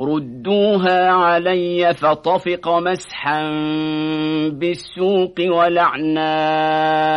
ردوها علي فطفق مسحا بالسوق ولعناق